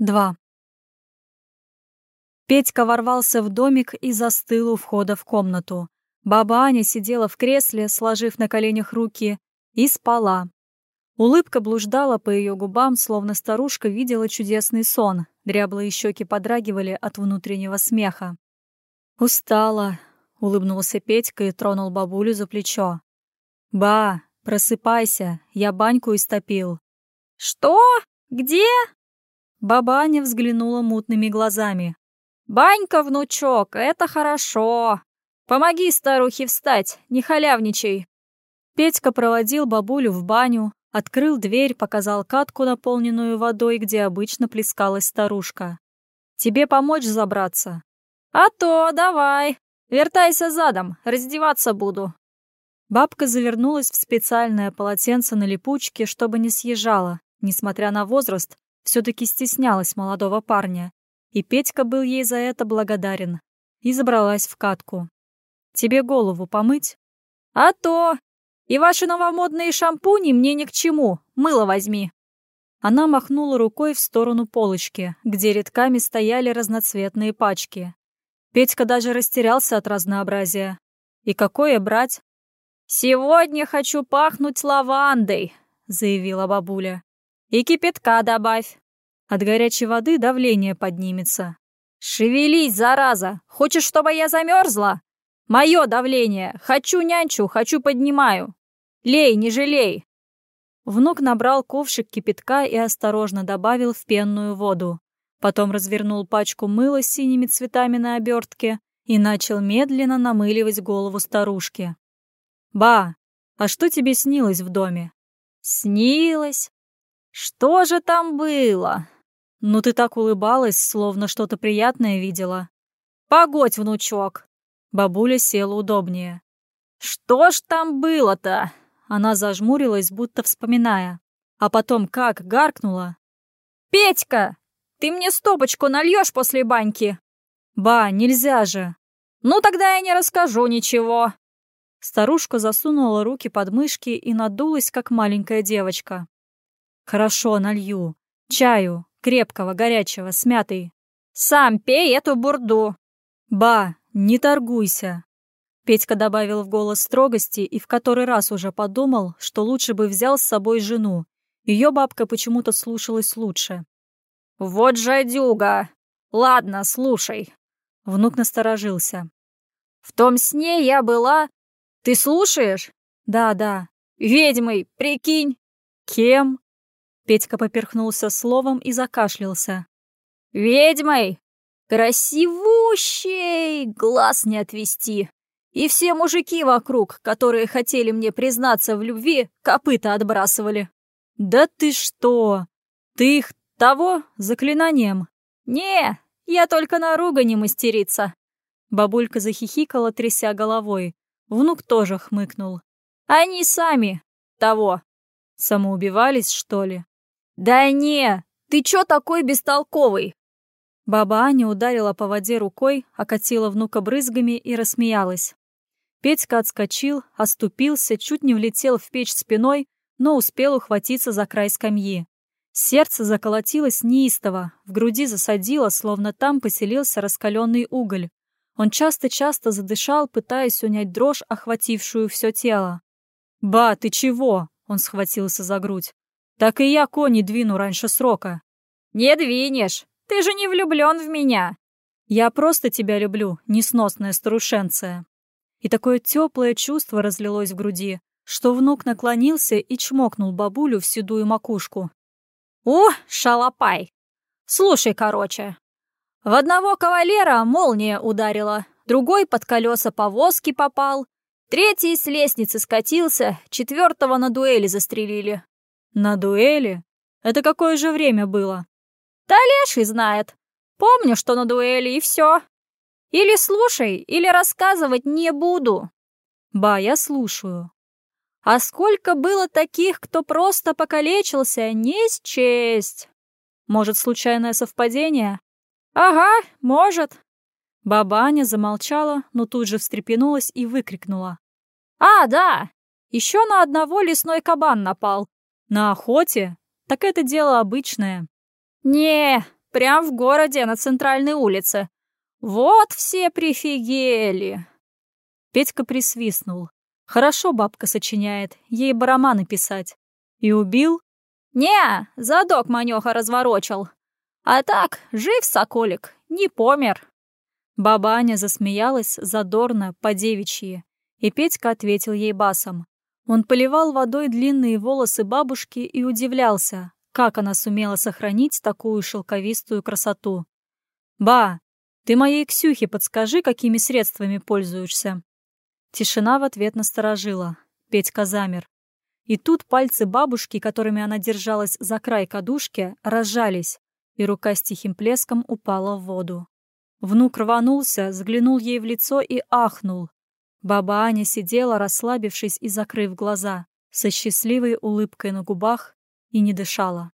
2. Петька ворвался в домик и застыл у входа в комнату. Баба Аня сидела в кресле, сложив на коленях руки, и спала. Улыбка блуждала по ее губам, словно старушка видела чудесный сон. Дряблые щеки подрагивали от внутреннего смеха. «Устала», — улыбнулся Петька и тронул бабулю за плечо. «Ба, просыпайся, я баньку истопил». «Что? Где?» Баба Аня взглянула мутными глазами. «Банька, внучок, это хорошо. Помоги старухе встать, не халявничай». Петька проводил бабулю в баню, открыл дверь, показал катку, наполненную водой, где обычно плескалась старушка. «Тебе помочь забраться?» «А то, давай. Вертайся задом, раздеваться буду». Бабка завернулась в специальное полотенце на липучке, чтобы не съезжала. Несмотря на возраст, все-таки стеснялась молодого парня, и Петька был ей за это благодарен. И забралась в катку. «Тебе голову помыть?» «А то! И ваши новомодные шампуни мне ни к чему, мыло возьми!» Она махнула рукой в сторону полочки, где редками стояли разноцветные пачки. Петька даже растерялся от разнообразия. «И какое брать?» «Сегодня хочу пахнуть лавандой», — заявила бабуля. И кипятка добавь. От горячей воды давление поднимется. Шевелись, зараза! Хочешь, чтобы я замерзла? Мое давление. Хочу нянчу, хочу поднимаю. Лей, не жалей. Внук набрал ковшик кипятка и осторожно добавил в пенную воду. Потом развернул пачку мыла с синими цветами на обертке и начал медленно намыливать голову старушки. «Ба, а что тебе снилось в доме?» «Снилось? Что же там было? Ну ты так улыбалась, словно что-то приятное видела. Погодь, внучок. Бабуля села удобнее. Что ж там было-то? Она зажмурилась, будто вспоминая. А потом как гаркнула. «Петька, ты мне стопочку нальешь после баньки?» «Ба, нельзя же!» «Ну тогда я не расскажу ничего!» Старушка засунула руки под мышки и надулась, как маленькая девочка. «Хорошо, налью. Чаю, крепкого, горячего, с мятой». «Сам пей эту бурду». «Ба, не торгуйся». Петька добавил в голос строгости и в который раз уже подумал, что лучше бы взял с собой жену. Ее бабка почему-то слушалась лучше. «Вот жадюга! Ладно, слушай». Внук насторожился. «В том сне я была... Ты слушаешь?» «Да, да». «Ведьмой, прикинь!» «Кем?» Петька поперхнулся словом и закашлялся. «Ведьмой! Красивущей! Глаз не отвести! И все мужики вокруг, которые хотели мне признаться в любви, копыта отбрасывали». «Да ты что? Ты их того заклинанием?» «Не, я только на ругани мастерица». Бабулька захихикала, тряся головой. Внук тоже хмыкнул. «Они сами того». Самоубивались, что ли? «Да не! Ты чё такой бестолковый?» Баба Аня ударила по воде рукой, окатила внука брызгами и рассмеялась. Петька отскочил, оступился, чуть не влетел в печь спиной, но успел ухватиться за край скамьи. Сердце заколотилось неистово, в груди засадило, словно там поселился раскаленный уголь. Он часто-часто задышал, пытаясь унять дрожь, охватившую все тело. «Ба, ты чего?» — он схватился за грудь. Так и я кони двину раньше срока. Не двинешь. Ты же не влюблен в меня. Я просто тебя люблю, несносная старушенция. И такое теплое чувство разлилось в груди, что внук наклонился и чмокнул бабулю в седую макушку. «О, шалопай! Слушай, короче. В одного кавалера молния ударила, другой под колеса повозки попал, третий с лестницы скатился, четвертого на дуэли застрелили. На дуэли? Это какое же время было? Да леший знает. Помню, что на дуэли и все. Или слушай, или рассказывать не буду. Ба, я слушаю. А сколько было таких, кто просто покалечился, не счесть. Может, случайное совпадение? Ага, может. Бабаня замолчала, но тут же встрепенулась и выкрикнула. А, да, еще на одного лесной кабан напал. На охоте? Так это дело обычное. Не, Прям в городе, на центральной улице. Вот все прифигели!» Петька присвистнул. Хорошо бабка сочиняет, ей бы романы писать. И убил? Не, задок манёха разворочил. А так, жив соколик, не помер. Баба Аня засмеялась задорно, по-девичьи, и Петька ответил ей басом. Он поливал водой длинные волосы бабушки и удивлялся, как она сумела сохранить такую шелковистую красоту. «Ба, ты моей Ксюхе подскажи, какими средствами пользуешься?» Тишина в ответ насторожила. Петька замер. И тут пальцы бабушки, которыми она держалась за край кадушки, разжались, и рука с тихим плеском упала в воду. Внук рванулся, заглянул ей в лицо и ахнул. Баба Аня сидела, расслабившись и закрыв глаза, со счастливой улыбкой на губах, и не дышала.